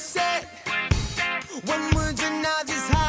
you said. When would you know this?